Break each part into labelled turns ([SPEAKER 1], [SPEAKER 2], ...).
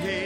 [SPEAKER 1] Hey.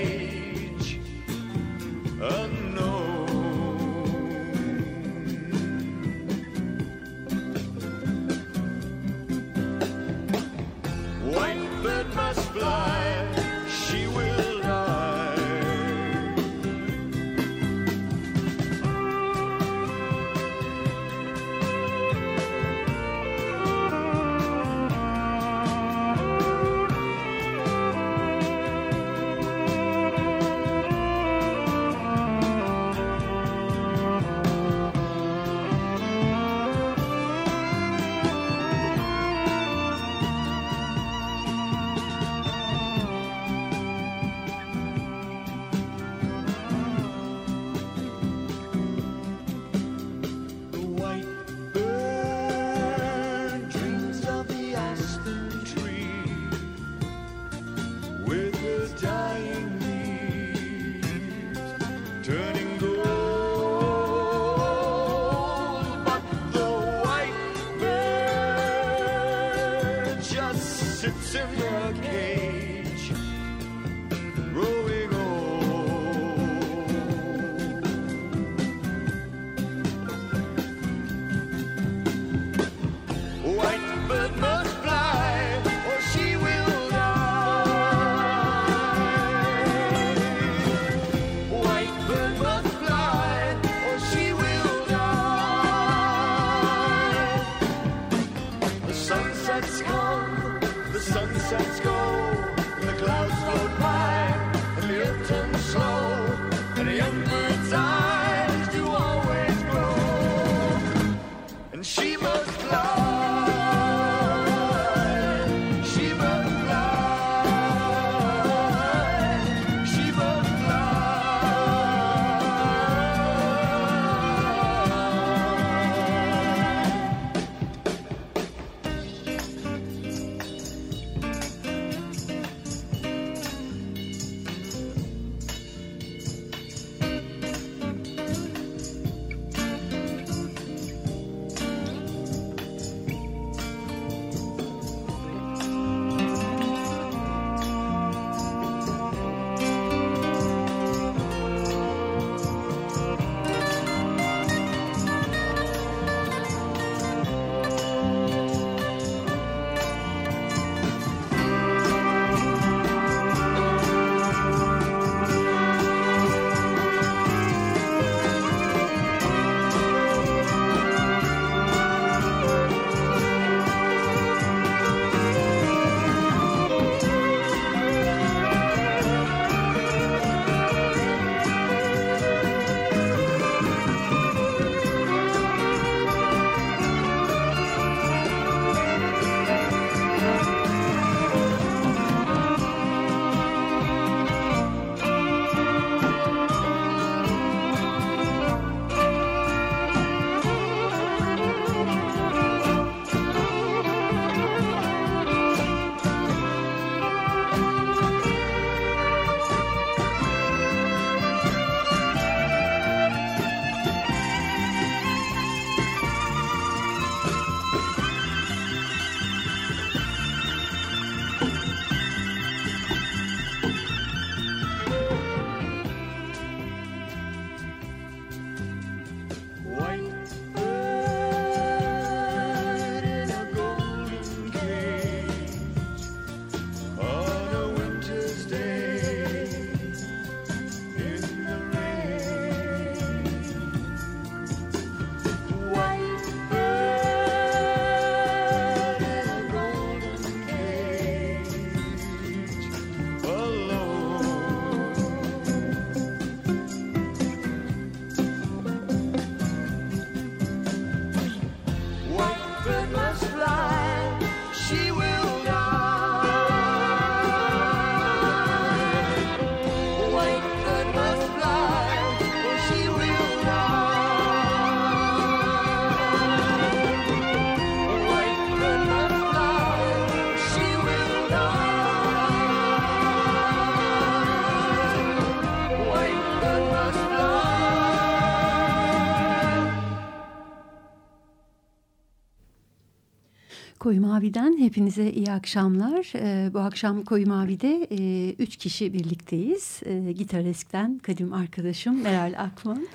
[SPEAKER 1] Mavi'den hepinize iyi akşamlar. Ee, bu akşam Koyu Mavi'de e, üç kişi birlikteyiz. E, gitarist'ten kadim arkadaşım Meral Akman.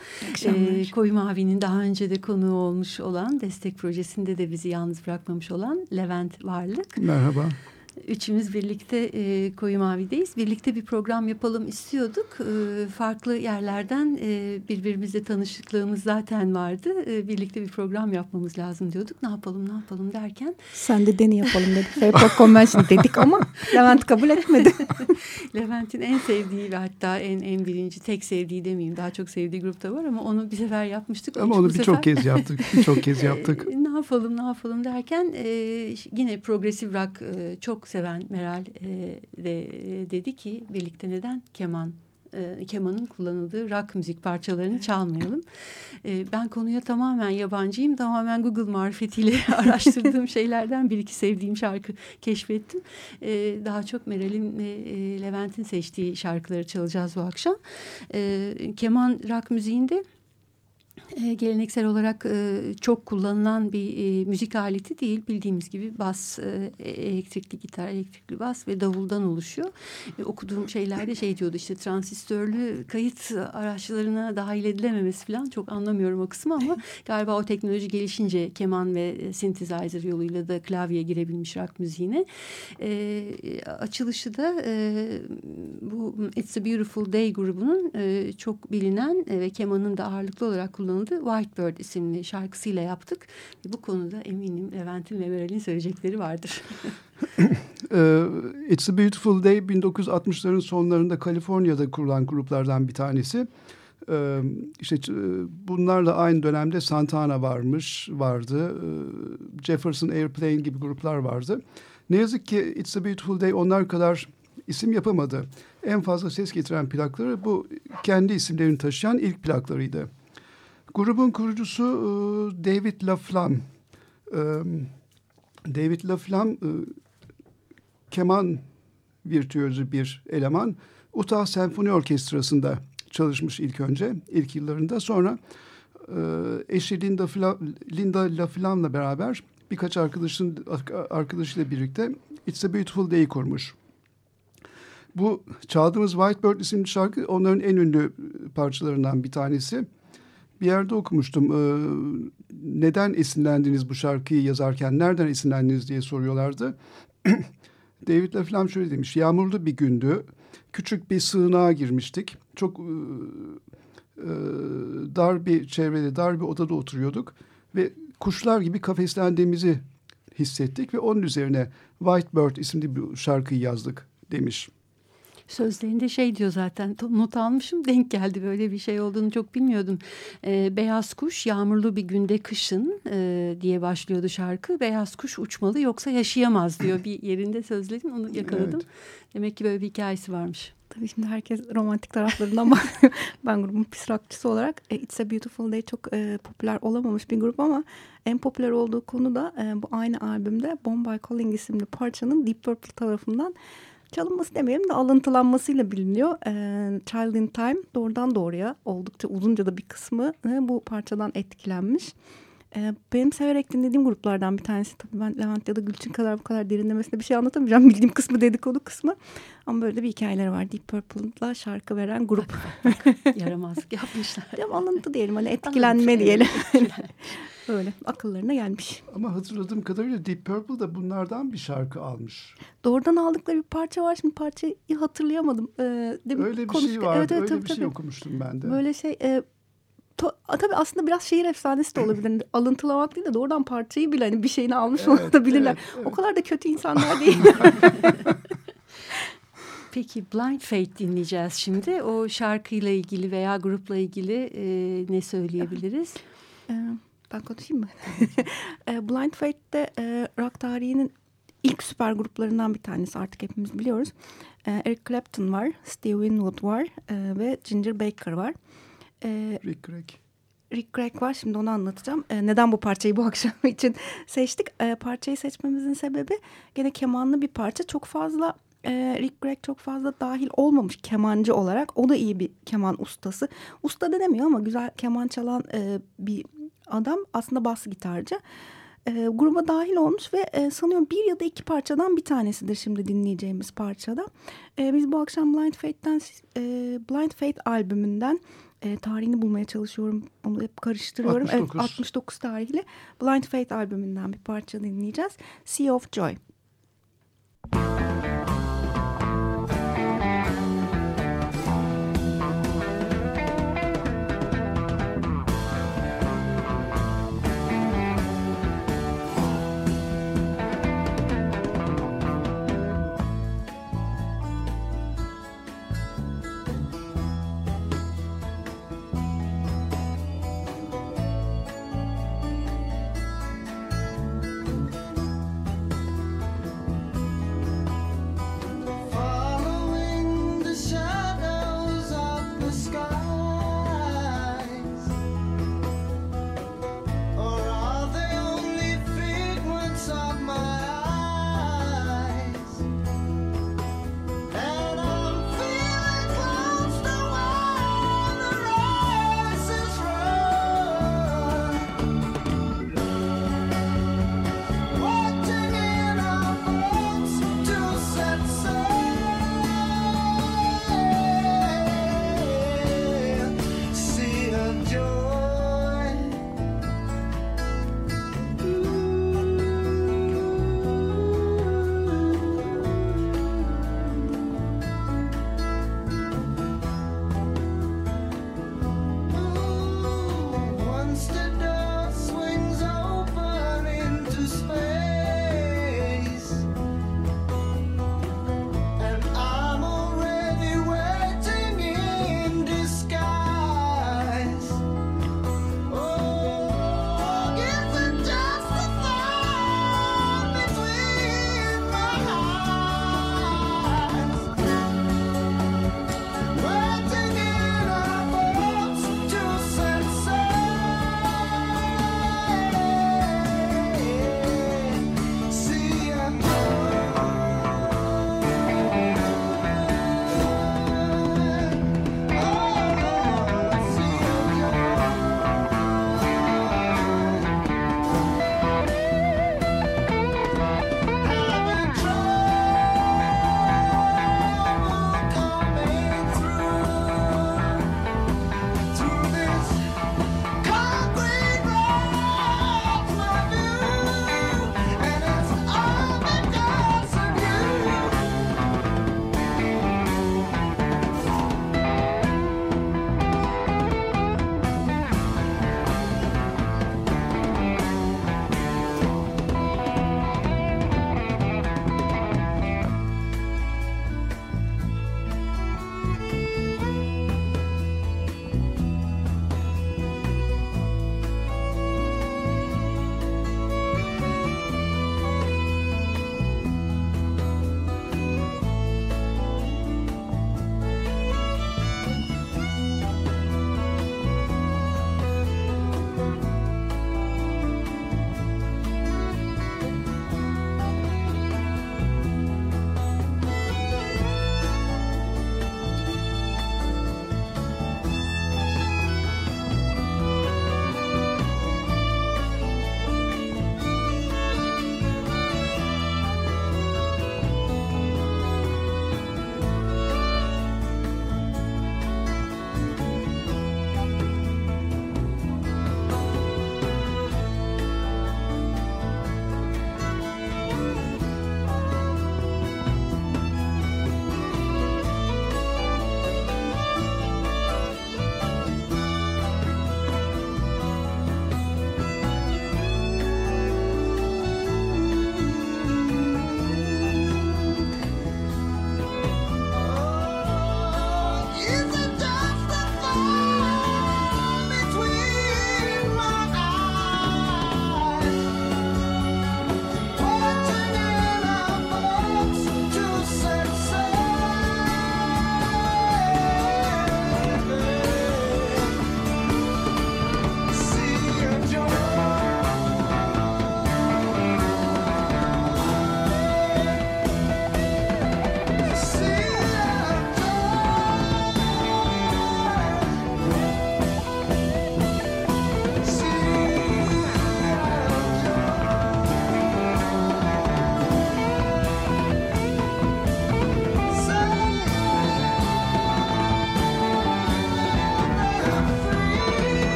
[SPEAKER 1] E, Koyu Mavi'nin daha önce de konuğu olmuş olan destek projesinde de bizi yalnız bırakmamış olan Levent Varlık.
[SPEAKER 2] Merhaba.
[SPEAKER 1] Üçümüz birlikte e, Koyu Mavi'deyiz. Birlikte bir program yapalım istiyorduk. E, farklı yerlerden e, birbirimizle tanışıklığımız zaten vardı. E, birlikte bir program yapmamız lazım diyorduk. Ne yapalım ne yapalım derken.
[SPEAKER 3] Sen de deni yapalım dedik. Fairport Convention dedik ama Levent kabul etmedi.
[SPEAKER 1] Levent'in en sevdiği ve hatta en en birinci tek sevdiği demeyeyim. Daha çok sevdiği grupta var ama onu bir sefer yapmıştık.
[SPEAKER 2] Ama onu birçok sefer... kez yaptık. Birçok kez yaptık.
[SPEAKER 1] e, ne yapalım ne yapalım derken e, yine progresif rock e, çok seven Meral e, de e, dedi ki birlikte neden keman e, kemanın kullanıldığı rock müzik parçalarını çalmayalım. E, ben konuya tamamen yabancıyım. Tamamen Google marifetiyle araştırdığım şeylerden bir iki sevdiğim şarkı keşfettim. E, daha çok Meral'in ve e, Levent'in seçtiği şarkıları çalacağız bu akşam. E, keman rock müziğinde e, geleneksel olarak e, çok kullanılan bir e, müzik aleti değil. Bildiğimiz gibi bas, e, elektrikli gitar, elektrikli bas ve davuldan oluşuyor. E, okuduğum şeylerde şey diyordu işte transistörlü kayıt araçlarına dahil edilememesi falan çok anlamıyorum o kısmı ama galiba o teknoloji gelişince keman ve synthesizer yoluyla da klavye girebilmiş rock müziğine. E, açılışı da e, bu It's a Beautiful Day grubunun e, çok bilinen e, ve kemanın da ağırlıklı olarak kullanıldığı kullanıldı. Whitebird isimli şarkısıyla yaptık. Bu konuda eminim Levent'in ve Meral'in söyleyecekleri vardır.
[SPEAKER 2] It's a Beautiful Day 1960'ların sonlarında Kaliforniya'da kurulan gruplardan bir tanesi. İşte bunlarla aynı dönemde Santana varmış, vardı. Jefferson Airplane gibi gruplar vardı. Ne yazık ki It's a Beautiful Day onlar kadar isim yapamadı. En fazla ses getiren plakları bu kendi isimlerini taşıyan ilk plaklarıydı. Grubun kurucusu e, David LaFlamme. E, David LaFlamme e, keman virtüözü bir eleman. Utah Senfoni Orkestrası'nda çalışmış ilk önce, ilk yıllarında. Sonra eşi Linda, Fla, Linda LaFlamme'la beraber birkaç arkadaşın arkadaşıyla birlikte It's a Beautiful Day kurmuş. Bu çaldığımız Whitebird isimli şarkı onların en ünlü parçalarından bir tanesi bir yerde okumuştum. Ee, neden esinlendiniz bu şarkıyı yazarken, nereden esinlendiniz diye soruyorlardı. David Leflam şöyle demiş. Yağmurlu bir gündü. Küçük bir sığınağa girmiştik. Çok e, e, dar bir çevrede, dar bir odada oturuyorduk. Ve kuşlar gibi kafeslendiğimizi hissettik. Ve onun üzerine Whitebird isimli bir şarkıyı yazdık demiş.
[SPEAKER 1] Sözlerinde şey diyor zaten not almışım denk geldi böyle bir şey olduğunu çok bilmiyordum. E, Beyaz kuş yağmurlu bir günde kışın e, diye başlıyordu şarkı. Beyaz kuş uçmalı yoksa yaşayamaz diyor bir yerinde sözlerin onu yakaladım. Evet. Demek ki böyle bir hikayesi varmış.
[SPEAKER 3] Tabii şimdi herkes romantik taraflarından bahsediyor. ben grubun pis rockçısı olarak e, It's a Beautiful Day çok e, popüler olamamış bir grup ama en popüler olduğu konu da e, bu aynı albümde Bombay Calling isimli parçanın Deep Purple tarafından çalınması demeyelim de alıntılanmasıyla biliniyor. E, Child in Time doğrudan doğruya oldukça uzunca da bir kısmı e, bu parçadan etkilenmiş. E, benim severek dinlediğim gruplardan bir tanesi. Tabii ben Levent ya da Gülçin kadar bu kadar derinlemesine bir şey anlatamayacağım. Bildiğim kısmı dedikodu kısmı. Ama böyle bir hikayeleri var. Deep Purple'la şarkı veren grup.
[SPEAKER 1] Yaramazlık yapmışlar.
[SPEAKER 3] Ya alıntı diyelim hani etkilenme diyelim. Böyle akıllarına gelmiş.
[SPEAKER 2] Ama hatırladığım kadarıyla Deep Purple da bunlardan bir şarkı almış.
[SPEAKER 3] Doğrudan aldıkları bir parça var. Şimdi parçayı hatırlayamadım. Ee,
[SPEAKER 2] demin öyle bir konuştuk. şey var. Evet, evet, öyle tabii, bir şey tabii. şey okumuştum ben de.
[SPEAKER 3] Böyle şey... E, to, tabii aslında biraz şehir efsanesi de olabilir. Hani alıntılamak değil de doğrudan parçayı bile hani bir şeyini almış evet, olabilirler. Evet, evet. O kadar da kötü insanlar değil.
[SPEAKER 1] Peki Blind Fate dinleyeceğiz şimdi. O şarkıyla ilgili veya grupla ilgili e, ne söyleyebiliriz?
[SPEAKER 3] Ben konuşayım mı? E, Blind Fate'de e, rock tarihinin ilk süper gruplarından bir tanesi artık hepimiz biliyoruz. E, Eric Clapton var, Steve Winwood var e, ve Ginger Baker var.
[SPEAKER 2] E, Rick Gregg.
[SPEAKER 3] Rick Gregg var şimdi onu anlatacağım. E, neden bu parçayı bu akşam için seçtik? E, parçayı seçmemizin sebebi gene kemanlı bir parça. Çok fazla e, Rick Gregg çok fazla dahil olmamış kemancı olarak. O da iyi bir keman ustası. Usta denemiyor ama güzel keman çalan e, bir adam aslında bas gitarcı. e, gruba dahil olmuş ve e, sanıyorum bir ya da iki parçadan bir tanesidir şimdi dinleyeceğimiz parçada. E, biz bu akşam Blind Fate'den e, Blind Fate albümünden e, tarihini bulmaya çalışıyorum. Onu hep karıştırıyorum.
[SPEAKER 2] 69.
[SPEAKER 3] Evet 69 tarihli Blind Fate albümünden bir parça dinleyeceğiz. Sea of Joy.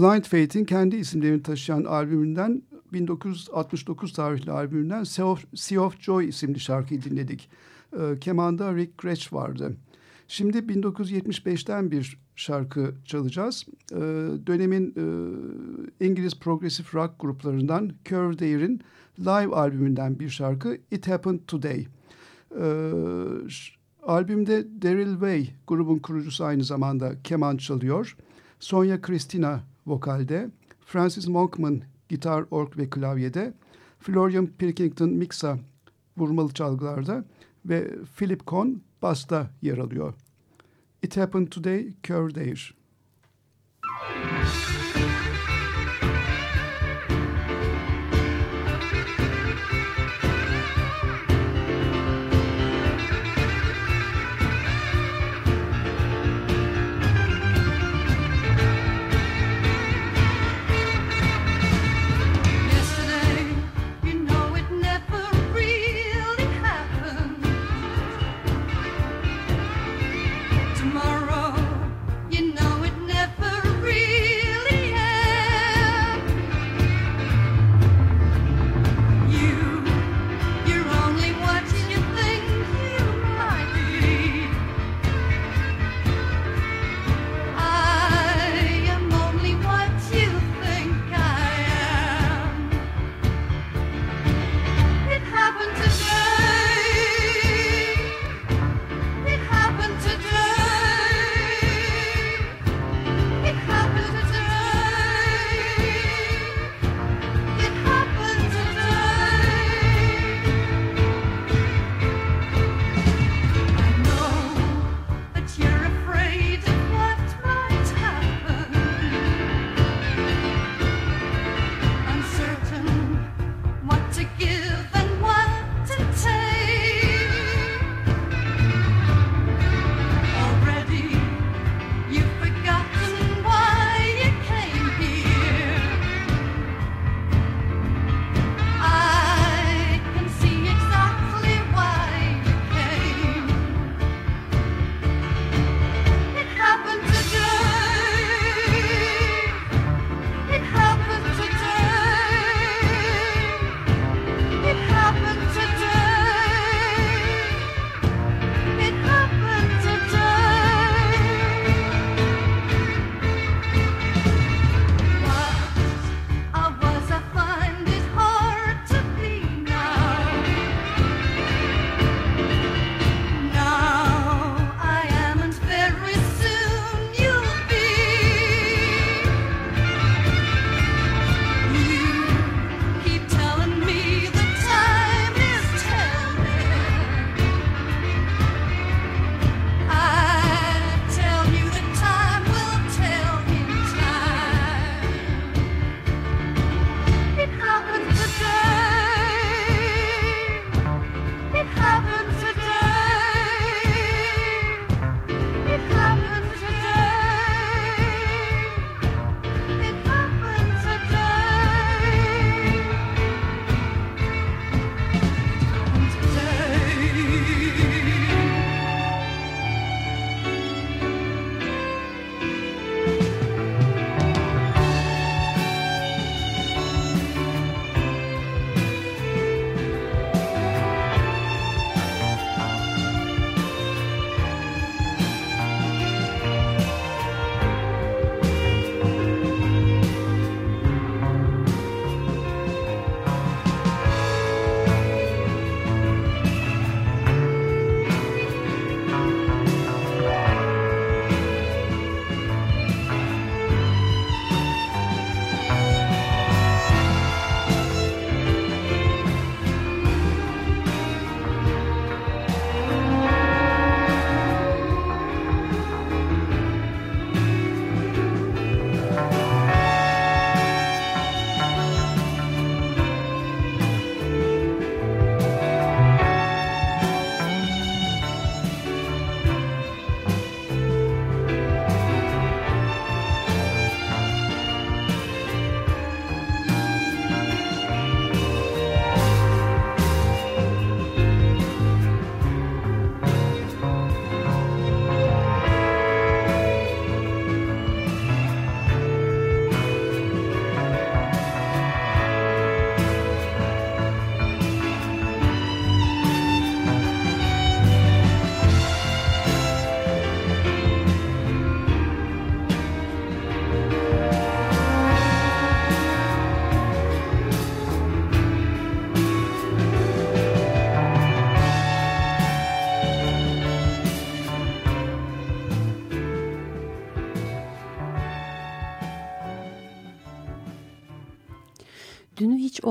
[SPEAKER 2] Blind Faith'in kendi isimlerini taşıyan albümünden 1969 tarihli albümünden Sea of, sea of Joy isimli şarkıyı dinledik. E, kemanda Rick Gretsch vardı. Şimdi 1975'ten bir şarkı çalacağız. E, dönemin e, İngiliz progresif rock gruplarından Curve Dare'in live albümünden bir şarkı It Happened Today. E, albümde Daryl Way grubun kurucusu aynı zamanda keman çalıyor. Sonya Christina vokalde, Francis Monkman gitar, ork ve klavyede, Florian Pilkington miksa vurmalı çalgılarda ve Philip Kohn basta yer alıyor. It Happened Today, Curve Dare.
[SPEAKER 4] tomorrow,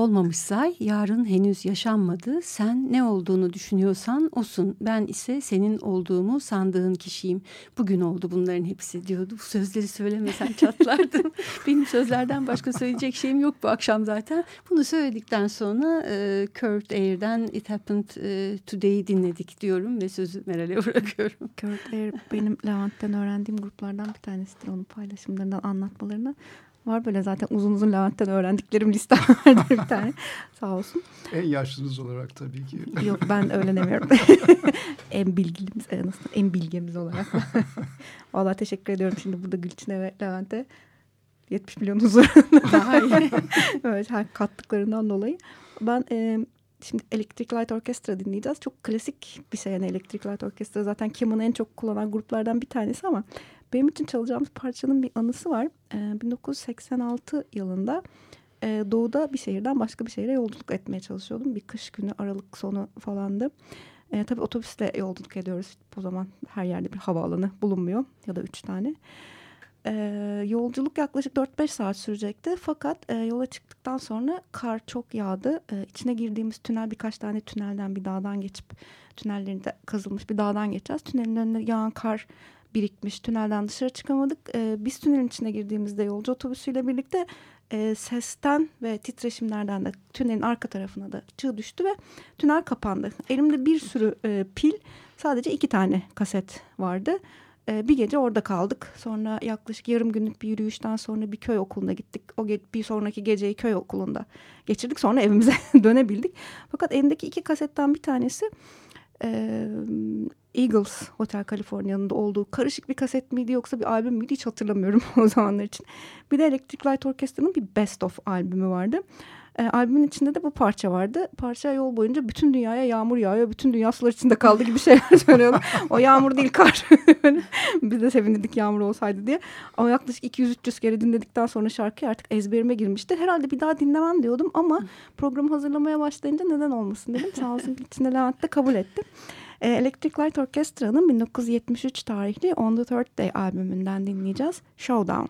[SPEAKER 1] olmamış say, yarın henüz yaşanmadı. Sen ne olduğunu düşünüyorsan osun. Ben ise senin olduğumu sandığın kişiyim. Bugün oldu bunların hepsi diyordu. Bu sözleri söylemesen çatlardım. Benim sözlerden başka söyleyecek şeyim yok bu akşam zaten. Bunu söyledikten sonra e, Kurt Air'den It Happened e, Today'i dinledik diyorum ve sözü Meral'e bırakıyorum.
[SPEAKER 3] Kurt Air benim Levent'ten öğrendiğim gruplardan bir tanesidir. Onun paylaşımlarından anlatmalarını. Var böyle zaten uzun uzun Levent'ten öğrendiklerim listem vardı bir tane. Sağ olsun.
[SPEAKER 2] En yaşlınız olarak tabii ki.
[SPEAKER 3] Yok ben öyle demiyorum. en bilgilimiz, en, aslında en bilgemiz olarak. Vallahi teşekkür ediyorum şimdi burada Gülçin'e ve Levent'e. 70 milyon huzurunda. evet, kattıklarından dolayı. Ben e, şimdi Electric Light Orchestra dinleyeceğiz. Çok klasik bir şey yani Electric Light Orchestra. Zaten Kim'in en çok kullanan gruplardan bir tanesi ama benim için çalacağımız parçanın bir anısı var. E, 1986 yılında e, doğuda bir şehirden başka bir şehire yolculuk etmeye çalışıyordum. Bir kış günü Aralık sonu falandı. E, tabii otobüsle yolculuk ediyoruz. O zaman her yerde bir havaalanı bulunmuyor ya da üç tane. E, yolculuk yaklaşık 4-5 saat sürecekti. Fakat e, yola çıktıktan sonra kar çok yağdı. E, içine girdiğimiz tünel birkaç tane tünelden bir dağdan geçip tünellerinde kazılmış bir dağdan geçeceğiz. Tünelin önüne yağan kar birikmiş. Tünelden dışarı çıkamadık. E, biz tünelin içine girdiğimizde yolcu otobüsüyle birlikte e, sesten ve titreşimlerden de tünelin arka tarafına da çığ düştü ve tünel kapandı. Elimde bir sürü e, pil sadece iki tane kaset vardı. E, bir gece orada kaldık. Sonra yaklaşık yarım günlük bir yürüyüşten sonra bir köy okuluna gittik. O ge bir sonraki geceyi köy okulunda geçirdik. Sonra evimize dönebildik. Fakat elimdeki iki kasetten bir tanesi e, Eagles Hotel California'nın da olduğu karışık bir kaset miydi yoksa bir albüm müydü hiç hatırlamıyorum o zamanlar için. Bir de Electric Light Orchestra'nın bir Best of albümü vardı. E, albümün içinde de bu parça vardı. Parça yol boyunca bütün dünyaya yağmur yağıyor. Bütün dünya sular içinde kaldı gibi şeyler söylüyorlar. o yağmur değil kar. Biz de sevindik yağmur olsaydı diye. Ama yaklaşık 200-300 kere dinledikten sonra şarkı artık ezberime girmişti. Herhalde bir daha dinlemem diyordum ama programı hazırlamaya başlayınca neden olmasın dedim. Sağ olsun içinde Levent de kabul etti. E, Electric Light Orchestra'nın 1973 tarihli On the Third Day albümünden dinleyeceğiz. Showdown.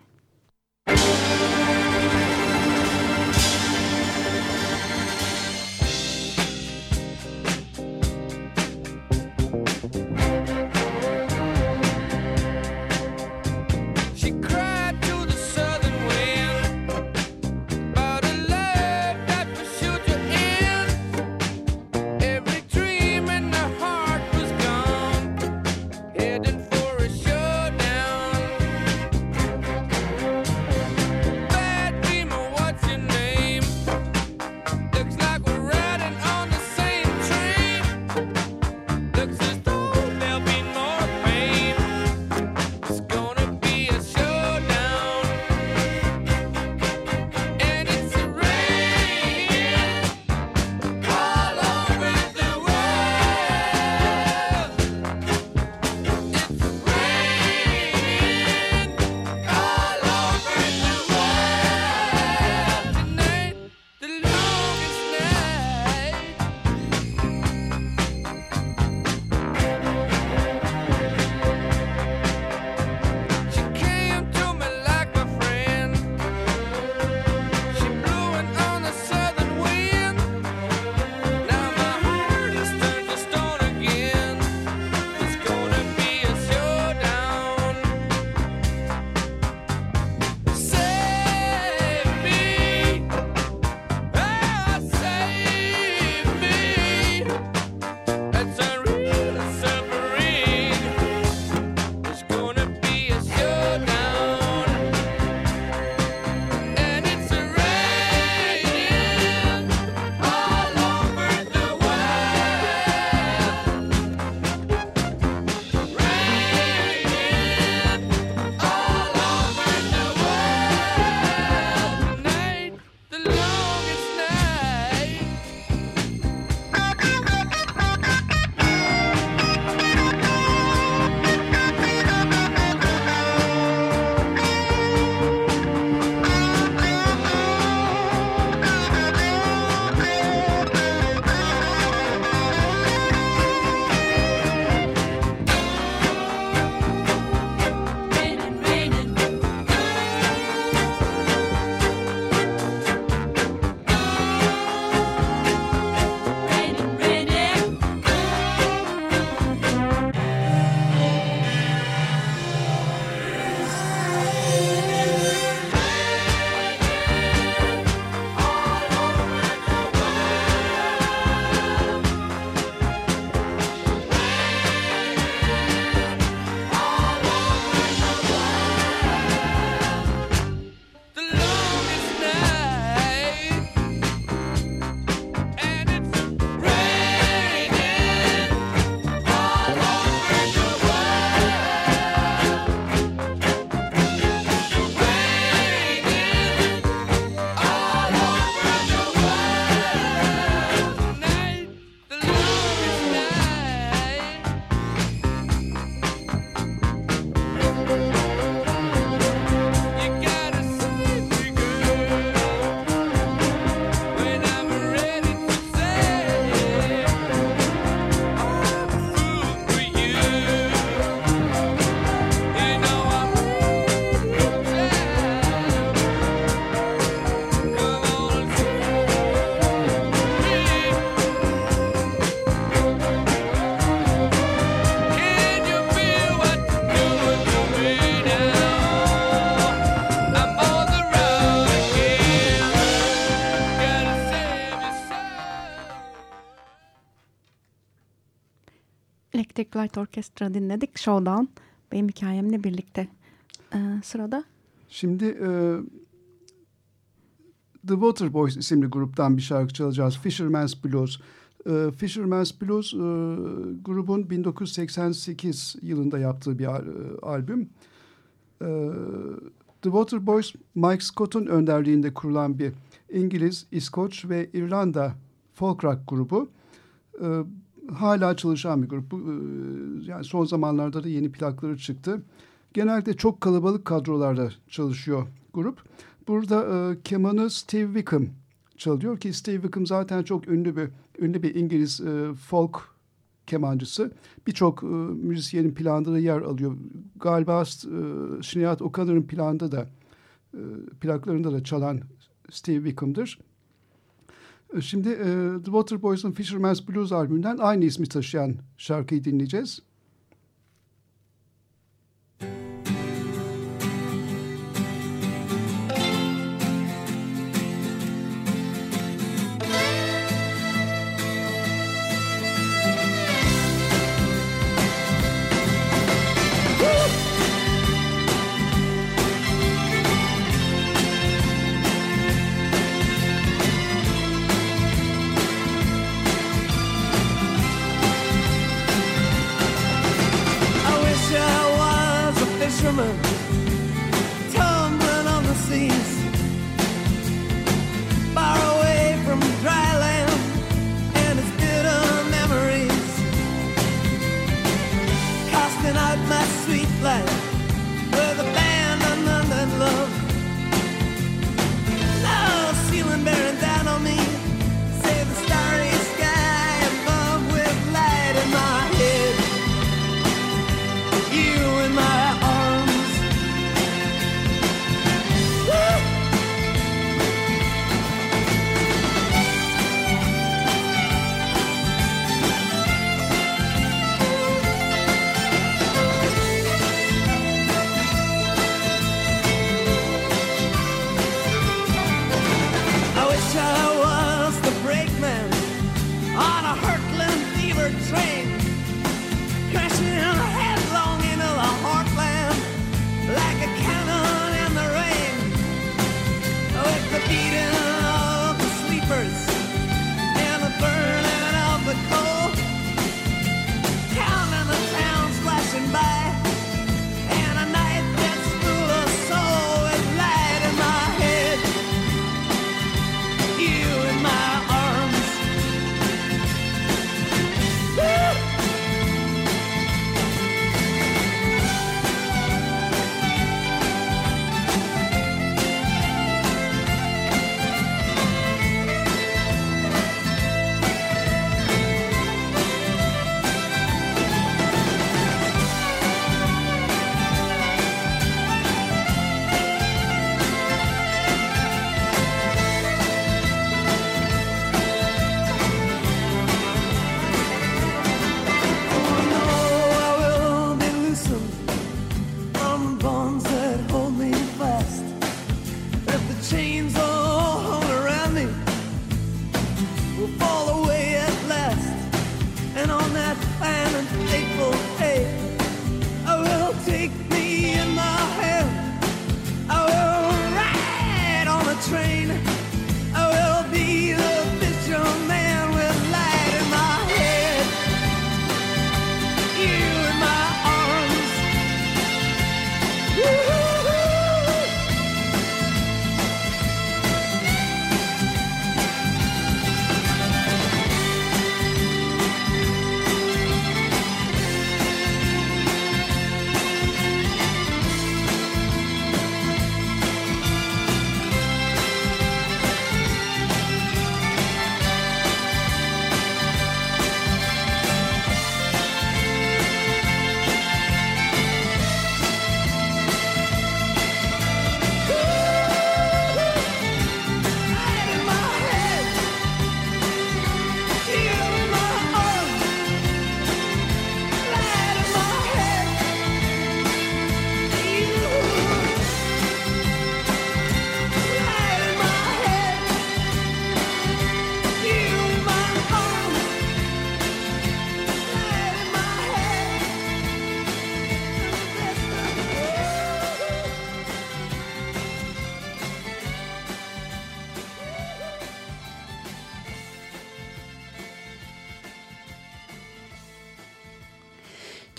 [SPEAKER 3] Electric Light Orchestra dinledik. Showdown. Benim hikayemle birlikte. Ee, sırada?
[SPEAKER 2] Şimdi e, The Water Boys isimli gruptan bir şarkı çalacağız. Fisherman's Blues. E, Fisherman's Blues e, grubun 1988 yılında yaptığı bir al, e, albüm. E, The Water Boys, Mike Scott'un önderliğinde kurulan bir İngiliz, İskoç ve İrlanda folk rock grubu. E, hala çalışan bir grup. E, yani son zamanlarda da yeni plakları çıktı. Genelde çok kalabalık kadrolarda çalışıyor grup. Burada e, kemanı Steve Wickham çalıyor ki Steve Wickham zaten çok ünlü bir ünlü bir İngiliz e, folk kemancısı. Birçok e, müzisyenin planında da yer alıyor. Galiba e, Sinead O'Connor'ın planda da e, plaklarında da çalan Steve Wickham'dır. Şimdi e, The Waterboys'un Fisherman's Blues albümünden aynı ismi taşıyan şarkıyı dinleyeceğiz.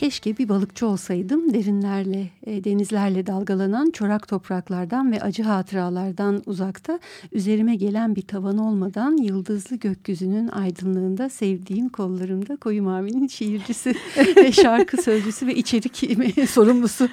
[SPEAKER 1] Keşke bir balıkçı olsaydım derinlerle, e, denizlerle dalgalanan çorak topraklardan ve acı hatıralardan uzakta üzerime gelen bir tavan olmadan yıldızlı gökyüzünün aydınlığında sevdiğim kollarımda koyu mavinin şiircisi ve şarkı sözcüsü ve içerik sorumlusu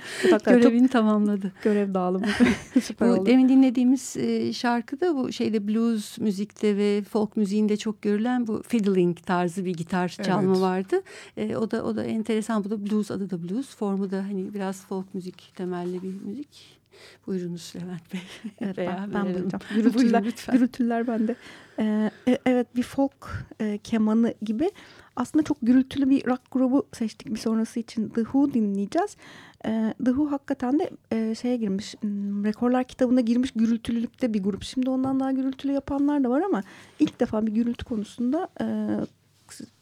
[SPEAKER 1] görevini tamamladı.
[SPEAKER 3] Görev dağılımı
[SPEAKER 1] süper bu, oldu. Demin dinlediğimiz e, şarkıda bu şeyde blues müzikte ve folk müziğinde çok görülen bu fiddling tarzı bir gitar çalma evet. vardı. E, o da o da enteresan. Bu da blues adı da blues. Formu da hani biraz folk müzik temelli bir müzik. Buyurunuz Levent Bey.
[SPEAKER 3] Evet, ben, ben bulacağım. Gürültüler, gürültüler bende. Ee, e, evet bir folk e, kemanı gibi aslında çok gürültülü bir rock grubu seçtik bir sonrası için. The Who dinleyeceğiz. E, The Who hakikaten de e, şeye girmiş, rekorlar kitabına girmiş gürültülülükte bir grup. Şimdi ondan daha gürültülü yapanlar da var ama ilk defa bir gürültü konusunda e,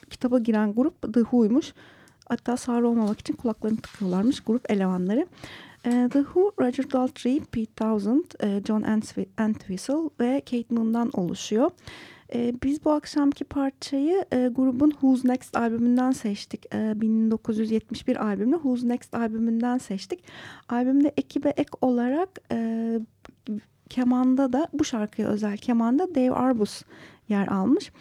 [SPEAKER 3] kitaba giren grup The Who'ymuş. Hatta sağır olmamak için kulaklarını tıkıyorlarmış grup elemanları. E, The Who, Roger Daltrey, Pete Townsend, e, John Entwistle ve Kate Moon'dan oluşuyor. E, biz bu akşamki parçayı e, grubun Who's Next albümünden seçtik. E, 1971 albümü Who's Next albümünden seçtik. Albümde ekibe ek olarak e, kemanda da bu şarkıya özel kemanda Dave Arbus yer almış.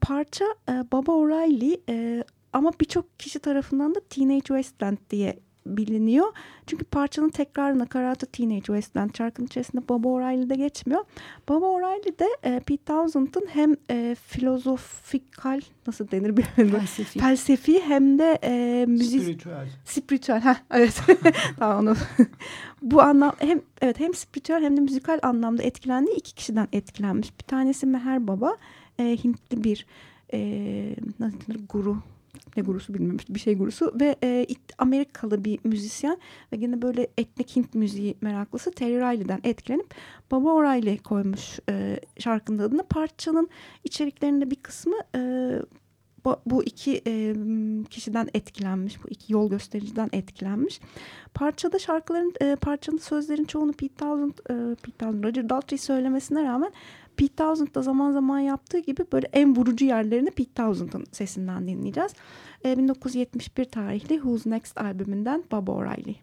[SPEAKER 3] Parça e, Baba O'Reilly e, ama birçok kişi tarafından da Teenage Wasteland diye biliniyor. Çünkü parçanın tekrar nakaratı Teenage Wasteland şarkının içerisinde Baba O'Reilly'de geçmiyor. Baba O'Reilly de e, Pete Townsend'ın hem e, filozofikal nasıl denir bilmiyorum. Felsefi. Felsefi hem de e, müzik spiritüel. Spiritüel. Heh, evet. tamam onu. Bu anlam hem evet hem spiritüel hem de müzikal anlamda etkilendiği iki kişiden etkilenmiş. Bir tanesi Meher Baba, e, Hintli bir e, nasıl denir guru ne gurusu bilmiyorum bir şey gurusu ve e, Amerikalı bir müzisyen ve yine böyle etnik Hint müziği meraklısı Terry Riley'den etkilenip Baba O'Reilly koymuş e, şarkının adını. Parçanın içeriklerinde bir kısmı e, bu iki e, kişiden etkilenmiş, bu iki yol göstericiden etkilenmiş. Parçada şarkıların, e, parçanın sözlerin çoğunu Pete Townsend, e, Pete Townsend, Roger Daltrey söylemesine rağmen Pete Townsend da zaman zaman yaptığı gibi böyle en vurucu yerlerini Pete Townsend'ın sesinden dinleyeceğiz. E, 1971 tarihli Who's Next albümünden Bob O'Reilly.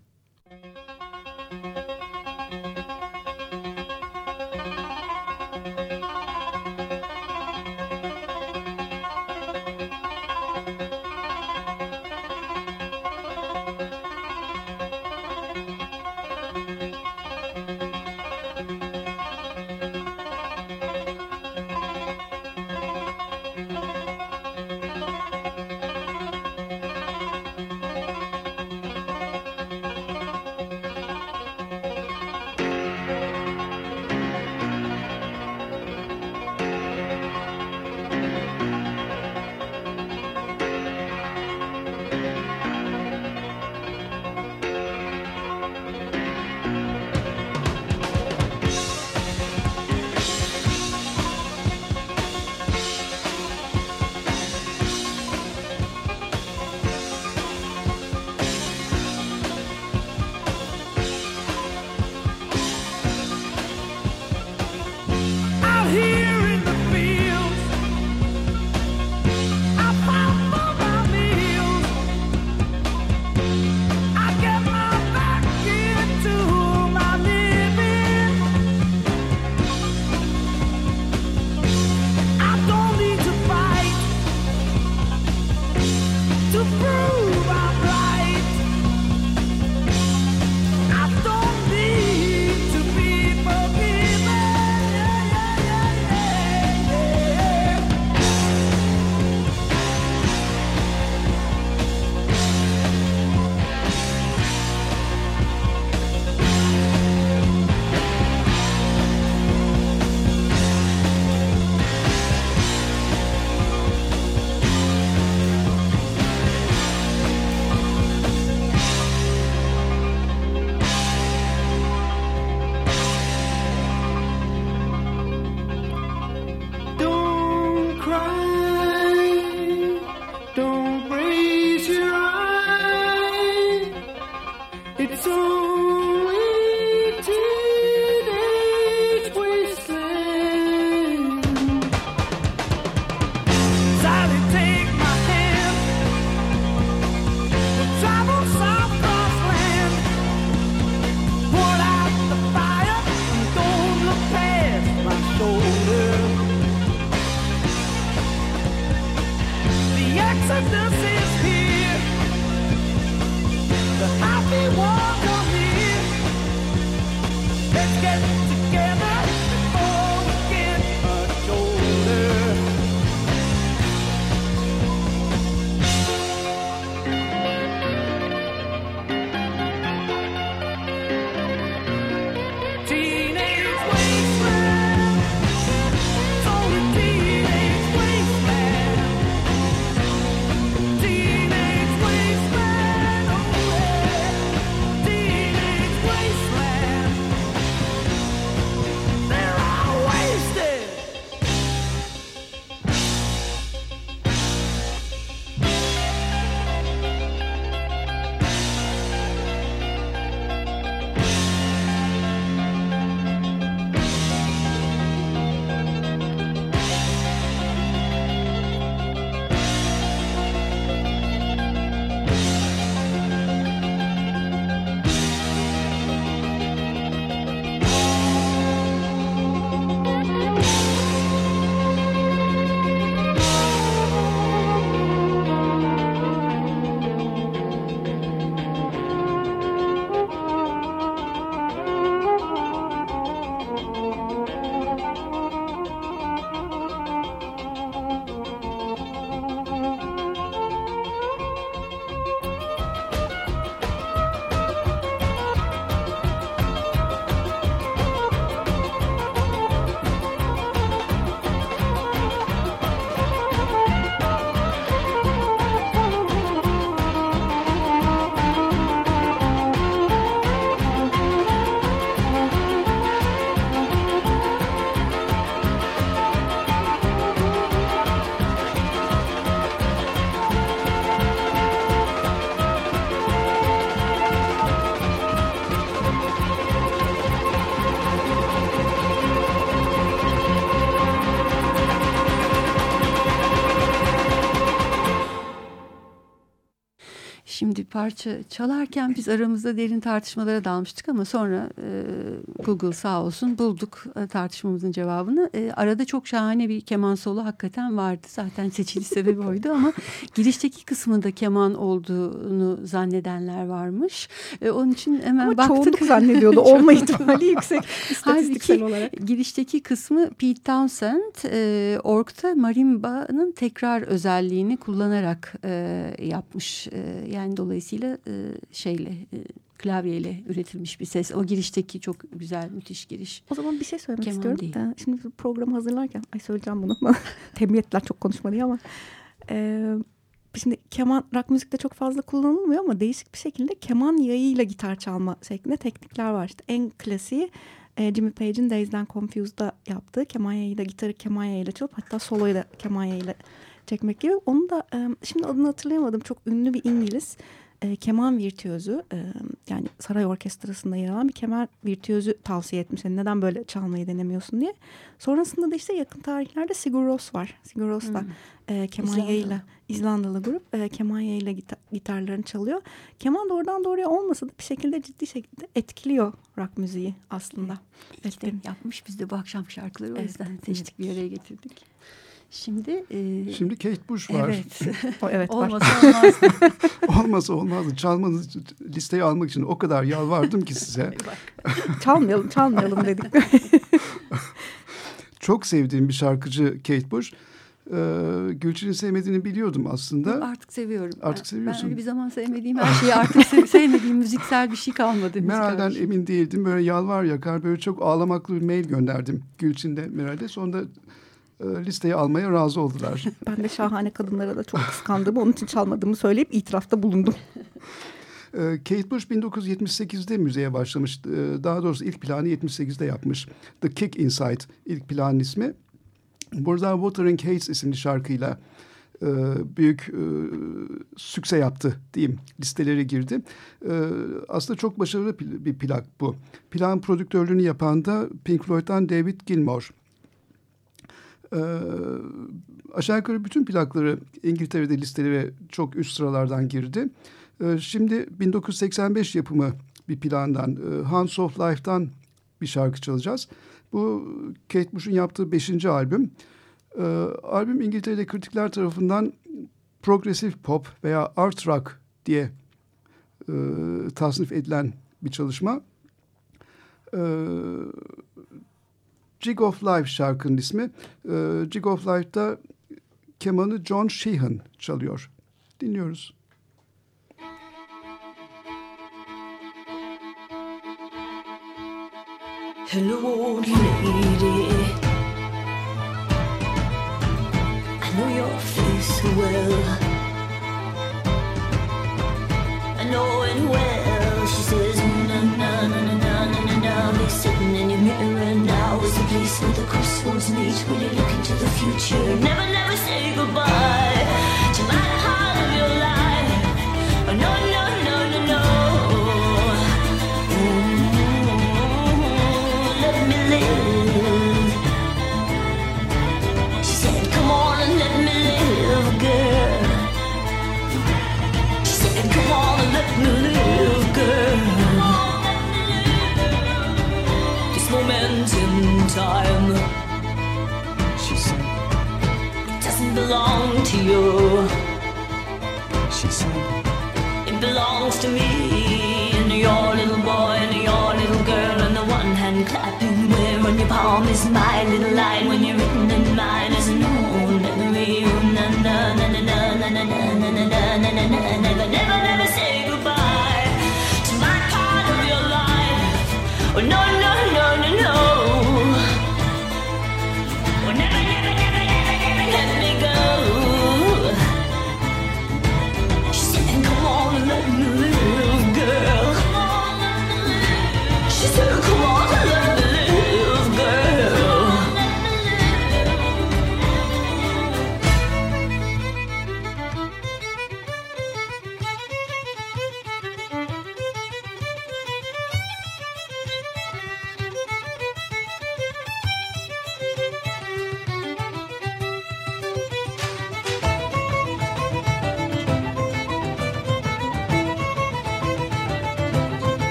[SPEAKER 1] Parça çalarken biz aramızda derin tartışmalara dalmıştık ama sonra e, Google sağ olsun bulduk e, tartışmamızın cevabını. E, arada çok şahane bir keman solo hakikaten vardı. Zaten seçiliş sebebi oydu ama girişteki kısmında keman olduğunu zannedenler varmış. E, onun için hemen
[SPEAKER 3] ama
[SPEAKER 1] baktık.
[SPEAKER 3] çoğunluk zannediyordu. Olma ihtimali yüksek istatistiksel
[SPEAKER 1] Halbuki
[SPEAKER 3] olarak.
[SPEAKER 1] girişteki kısmı Pete Townsend e, orkta marimba'nın tekrar özelliğini kullanarak e, yapmış. E, yani dolayısıyla e, şeyle e, klavyeyle üretilmiş bir ses. O girişteki çok güzel, müthiş giriş.
[SPEAKER 3] O zaman bir şey söylemek
[SPEAKER 1] Keman
[SPEAKER 3] istiyorum.
[SPEAKER 1] değil.
[SPEAKER 3] Ee, Şimdi programı hazırlarken, ay söyleyeceğim bunu. Tembih ettiler çok konuşma diye ama. Ee, şimdi keman rock müzikte çok fazla kullanılmıyor ama değişik bir şekilde keman yayıyla gitar çalma şeklinde teknikler var. İşte en klasiği e, Jimmy Page'in Dazed and Confused'da yaptığı keman yayıyla gitarı keman yayıyla çalıp hatta soloyu da keman yayıyla çekmek gibi. Onu da e, şimdi adını hatırlayamadım. Çok ünlü bir İngiliz e, keman virtüözü e, yani saray orkestrasında yer alan bir keman virtüözü tavsiye etmiş. Yani neden böyle çalmayı denemiyorsun diye. Sonrasında da işte yakın tarihlerde Sigur Rós var. Sigur Rós da
[SPEAKER 1] Hmm.
[SPEAKER 3] e, keman
[SPEAKER 1] İzlandalı.
[SPEAKER 3] grup e, keman yayıyla gita- gitarlarını çalıyor. Keman doğrudan doğruya olmasa da bir şekilde ciddi şekilde etkiliyor rock müziği aslında.
[SPEAKER 1] İşte
[SPEAKER 3] Evet.
[SPEAKER 1] yapmış biz de bu akşam şarkıları o
[SPEAKER 3] Evet,
[SPEAKER 1] yüzden seçtik bir araya getirdik. Şimdi, e,
[SPEAKER 2] Şimdi Kate Bush var.
[SPEAKER 1] evet
[SPEAKER 3] evet
[SPEAKER 1] olmasa olmaz.
[SPEAKER 2] Olmasa olmazdı. Çalmanız listeyi almak için o kadar yalvardım ki size.
[SPEAKER 3] Çalmayalım çalmayalım dedik.
[SPEAKER 2] Çok sevdiğim bir şarkıcı Kate Bush. Ee, Gülçin'in sevmediğini biliyordum aslında.
[SPEAKER 1] Artık seviyorum.
[SPEAKER 2] Artık
[SPEAKER 1] Ben-
[SPEAKER 2] seviyorsun.
[SPEAKER 1] Ben öyle bir zaman sevmediğim her şeyi artık sev- sevmediğim müziksel bir şey kalmadı.
[SPEAKER 2] Meral'den
[SPEAKER 1] hariç.
[SPEAKER 2] emin değildim. Böyle yalvar yakar böyle çok ağlamaklı bir mail gönderdim Gülçin'de Meral'de. Sonra listeyi almaya razı oldular.
[SPEAKER 3] Ben de şahane kadınlara da çok kıskandığımı onun için çalmadığımı söyleyip itirafta bulundum.
[SPEAKER 2] Ee, Kate Bush 1978'de müzeye başlamış. Ee, Daha doğrusu ilk planı 78'de yapmış. The Kick Inside ilk planın ismi. Burada Wuthering Heights isimli şarkıyla e, büyük e, sükse yaptı diyeyim. Listelere girdi. E, aslında çok başarılı bir plak bu. Plan prodüktörlüğünü yapan da Pink Floyd'dan David Gilmour. E, aşağı yukarı bütün plakları İngiltere'de listelere çok üst sıralardan girdi. Ee, Şimdi 1985 yapımı bir plandan, e, Hounds of Life'dan bir şarkı çalacağız. Bu Kate Bush'un yaptığı beşinci albüm. Ee, Albüm İngiltere'de kritikler tarafından progresif pop veya art rock diye e, tasnif edilen bir çalışma. Ee, Jig of Life şarkının ismi. Ee, Jig of Life'da kemanı John Sheehan çalıyor. Dinliyoruz.
[SPEAKER 4] Hello, lady. I know your face well. I know it well. She says, place where the crossroads meet. When you look into the future, never, never say goodbye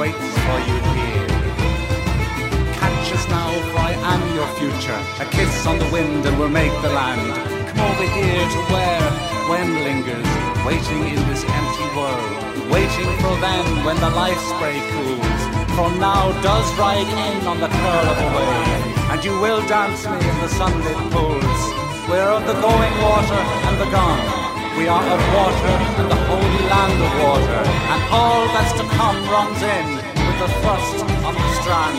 [SPEAKER 5] waits for you here. Catch us now, for I am your future. A kiss on the wind and we'll make the land. Come over here to where when lingers, waiting in this empty world. Waiting for then when the life spray cools. For now does ride in on the curl of a wave. And you will dance me in the sunlit pools. We're of the going water and the gone. We are of water and the holy land of water. And all that's to come runs in with the thrust on the strand.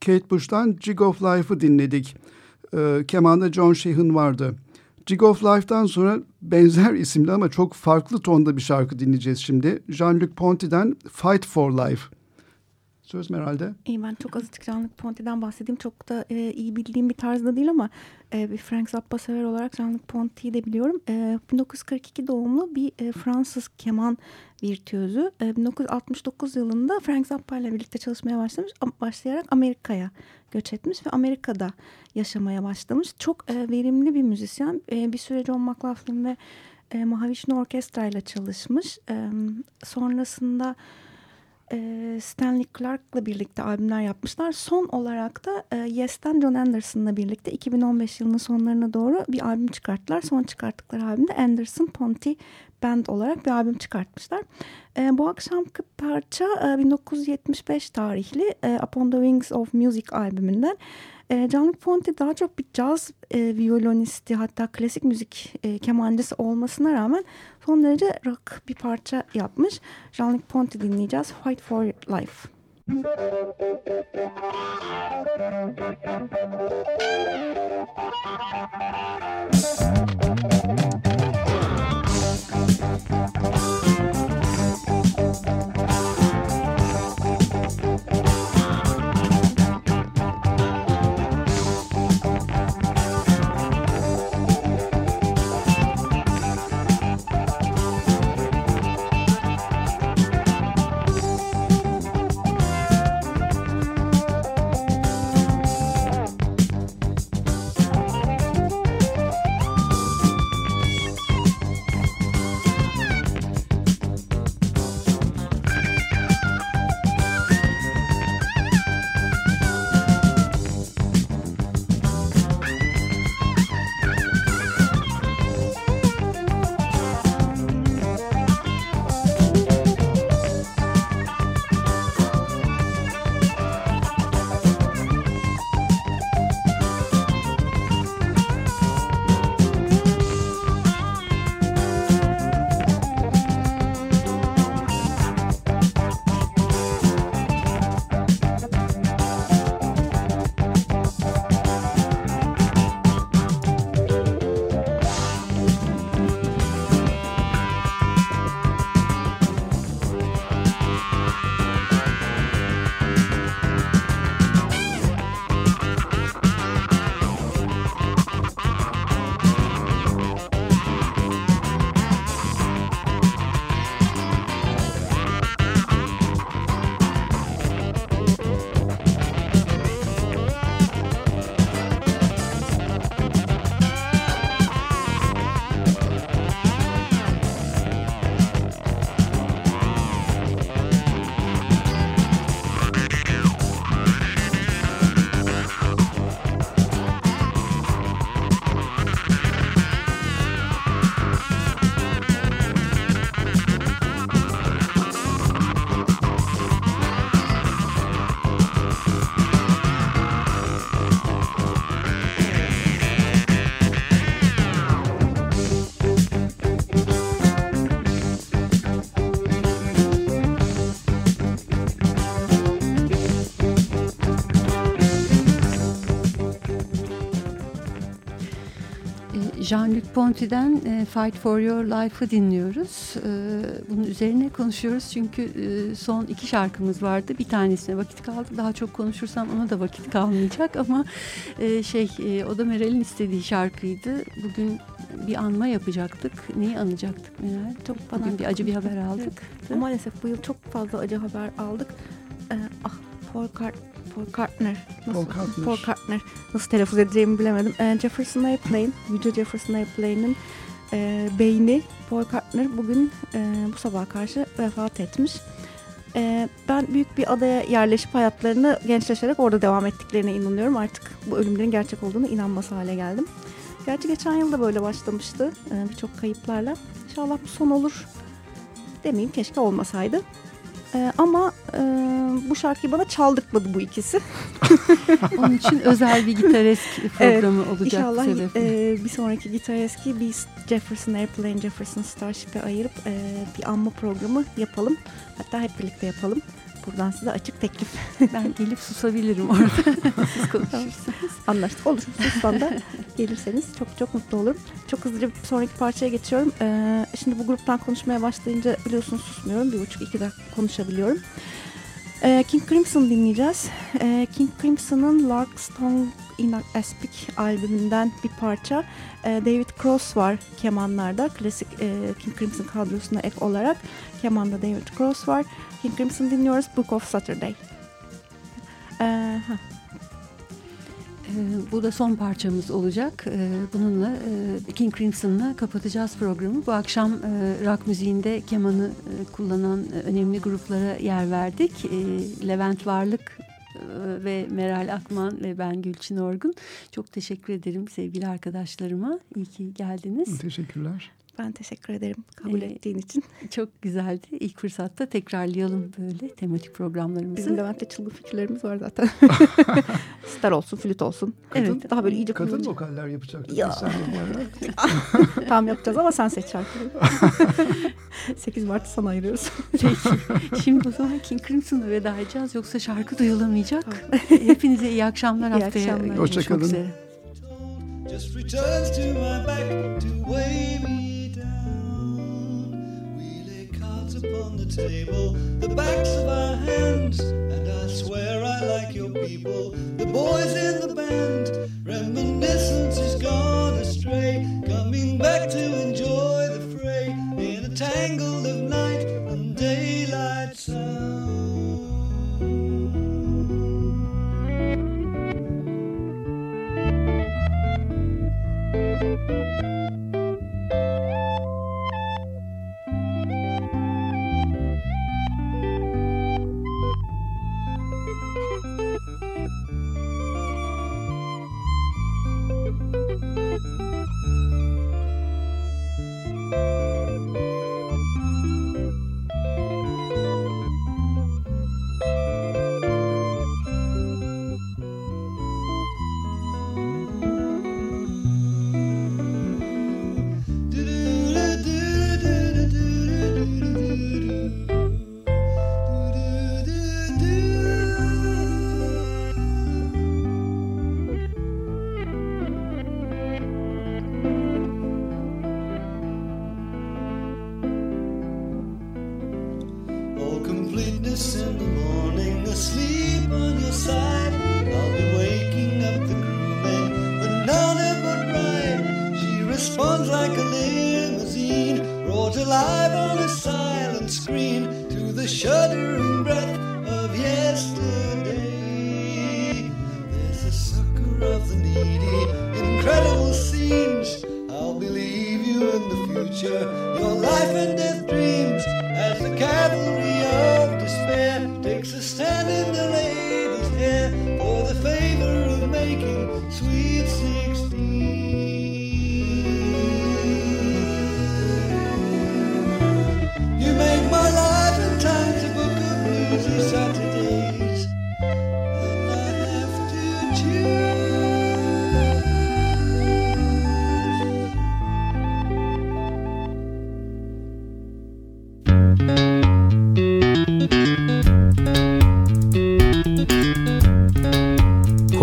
[SPEAKER 2] Kate Bush'tan Jig of Life'ı dinledik. Ee, kemanda John Sheehan vardı. Jig of Life'dan sonra benzer isimli ama çok farklı tonda bir şarkı dinleyeceğiz şimdi. Jean-Luc Ponty'den Fight for Life. Söz Meral'de.
[SPEAKER 3] İyi ben çok azıcık Jean-Luc Ponty'den bahsedeyim. Çok da e, iyi bildiğim bir tarzda değil ama e, bir Frank Zappa sever olarak Jean-Luc Ponty'yi de biliyorum. E, 1942 doğumlu bir e, Fransız keman virtüözü. E, 1969 yılında Frank Zappa ile birlikte çalışmaya başlamış, başlayarak Amerika'ya göç etmiş ve Amerika'da yaşamaya başlamış. Çok e, verimli bir müzisyen. E, bir süre John McLaughlin ve e, Mahavishnu Orkestra ile çalışmış. E, sonrasında e, Stanley Clark'la birlikte albümler yapmışlar. Son olarak da e, Yes'ten John Anderson'la birlikte 2015 yılının sonlarına doğru bir albüm çıkarttılar. Son çıkarttıkları albümde Anderson Ponty Band olarak bir albüm çıkartmışlar. E, bu akşamki parça e, 1975 tarihli e, Upon the Wings of Music albümünden. E, John Luke daha çok bir caz e, violonisti hatta klasik müzik e, kemancısı olmasına rağmen son derece rock bir parça yapmış. John Luke Ponty dinleyeceğiz. Fight for Life.
[SPEAKER 1] Jean-Luc Ponty'den e, Fight For Your Life'ı dinliyoruz. E, bunun üzerine konuşuyoruz çünkü e, son iki şarkımız vardı. Bir tanesine vakit kaldı. Daha çok konuşursam ona da vakit kalmayacak ama e, şey e, o da Meral'in istediği şarkıydı. Bugün bir anma yapacaktık. Neyi anacaktık Meral?
[SPEAKER 3] Çok
[SPEAKER 1] Bugün
[SPEAKER 3] bana
[SPEAKER 1] bir acı bir haber aldık.
[SPEAKER 3] Evet. Maalesef bu yıl çok fazla acı haber aldık. Ee, ah Paul, Cart Paul Kartner. Nasıl?
[SPEAKER 2] Paul Kartner.
[SPEAKER 3] Paul Kartner. Nasıl telaffuz edeceğimi bilemedim. Ee, Jefferson Airplane, Yüce Jefferson Airplane'in e, beyni Paul Kartner bugün e, bu sabah karşı vefat etmiş. E, ben büyük bir adaya yerleşip hayatlarını gençleşerek orada devam ettiklerine inanıyorum. Artık bu ölümlerin gerçek olduğunu inanması hale geldim. Gerçi geçen yıl da böyle başlamıştı e, birçok kayıplarla. İnşallah bu son olur demeyeyim keşke olmasaydı. E, ama e, bu şarkıyı bana çaldırtmadı bu ikisi.
[SPEAKER 1] Onun için özel bir gitaresk programı olacak
[SPEAKER 3] İnşallah e, bir sonraki gitar eski biz Jefferson Airplane, Jefferson Starship'e ayırıp e, bir anma programı yapalım. Hatta hep birlikte yapalım. Buradan size açık teklif
[SPEAKER 1] Ben gelip susabilirim orada. Siz konuşursunuz.
[SPEAKER 3] anlaştık. Olur. De gelirseniz çok çok mutlu olurum. Çok hızlıca bir sonraki parçaya geçiyorum. E, şimdi bu gruptan konuşmaya başlayınca biliyorsunuz susmuyorum. Bir buçuk iki dakika konuşabiliyorum. E, King Crimson dinleyeceğiz. E, King Crimson'ın Larkstone in Aspic albümünden bir parça. E, David Cross var kemanlarda. Klasik e, King Crimson kadrosuna ek olarak. Kemanda David Cross var. King Crimson dinliyoruz. Book of Saturday. E, ha,
[SPEAKER 1] Ee, bu da son parçamız olacak. Ee, bununla e, King Crimson'la kapatacağız programı. Bu akşam e, rock müziğinde kemanı e, kullanan e, önemli gruplara yer verdik. E, Levent Varlık e, ve Meral Akman ve ben Gülçin Orgun. Çok teşekkür ederim sevgili arkadaşlarıma. İyi ki geldiniz.
[SPEAKER 2] Teşekkürler.
[SPEAKER 3] Ben teşekkür ederim kabul
[SPEAKER 1] E,
[SPEAKER 3] ettiğin için.
[SPEAKER 1] Çok güzeldi. İlk fırsatta tekrarlayalım böyle tematik programlarımızı.
[SPEAKER 3] Bizim Levent'te çılgın fikirlerimiz var zaten. Star olsun, flüt olsun.
[SPEAKER 2] Kadın-
[SPEAKER 3] evet, daha böyle iyice
[SPEAKER 2] Kadın
[SPEAKER 3] kullanıcı.
[SPEAKER 2] vokaller yapacaktık.
[SPEAKER 3] Ya. Tam yapacağız ama sen seç şarkıyı. 8 Mart'ı sana ayırıyoruz.
[SPEAKER 1] Peki. Şimdi o zaman King Crimson'la veda edeceğiz. Yoksa şarkı duyulamayacak. Hepinize iyi akşamlar
[SPEAKER 3] İyi
[SPEAKER 1] haftaya.
[SPEAKER 3] akşamlar.
[SPEAKER 1] görüşmek
[SPEAKER 2] Hoşça kalın.
[SPEAKER 1] üzere.
[SPEAKER 6] just returns to my back to weigh me upon the table, the backs of our hands, and I swear I like your people, the boys in the band. Reminiscence is gone astray, coming back to enjoy the fray in a tangle of night and daylight sound.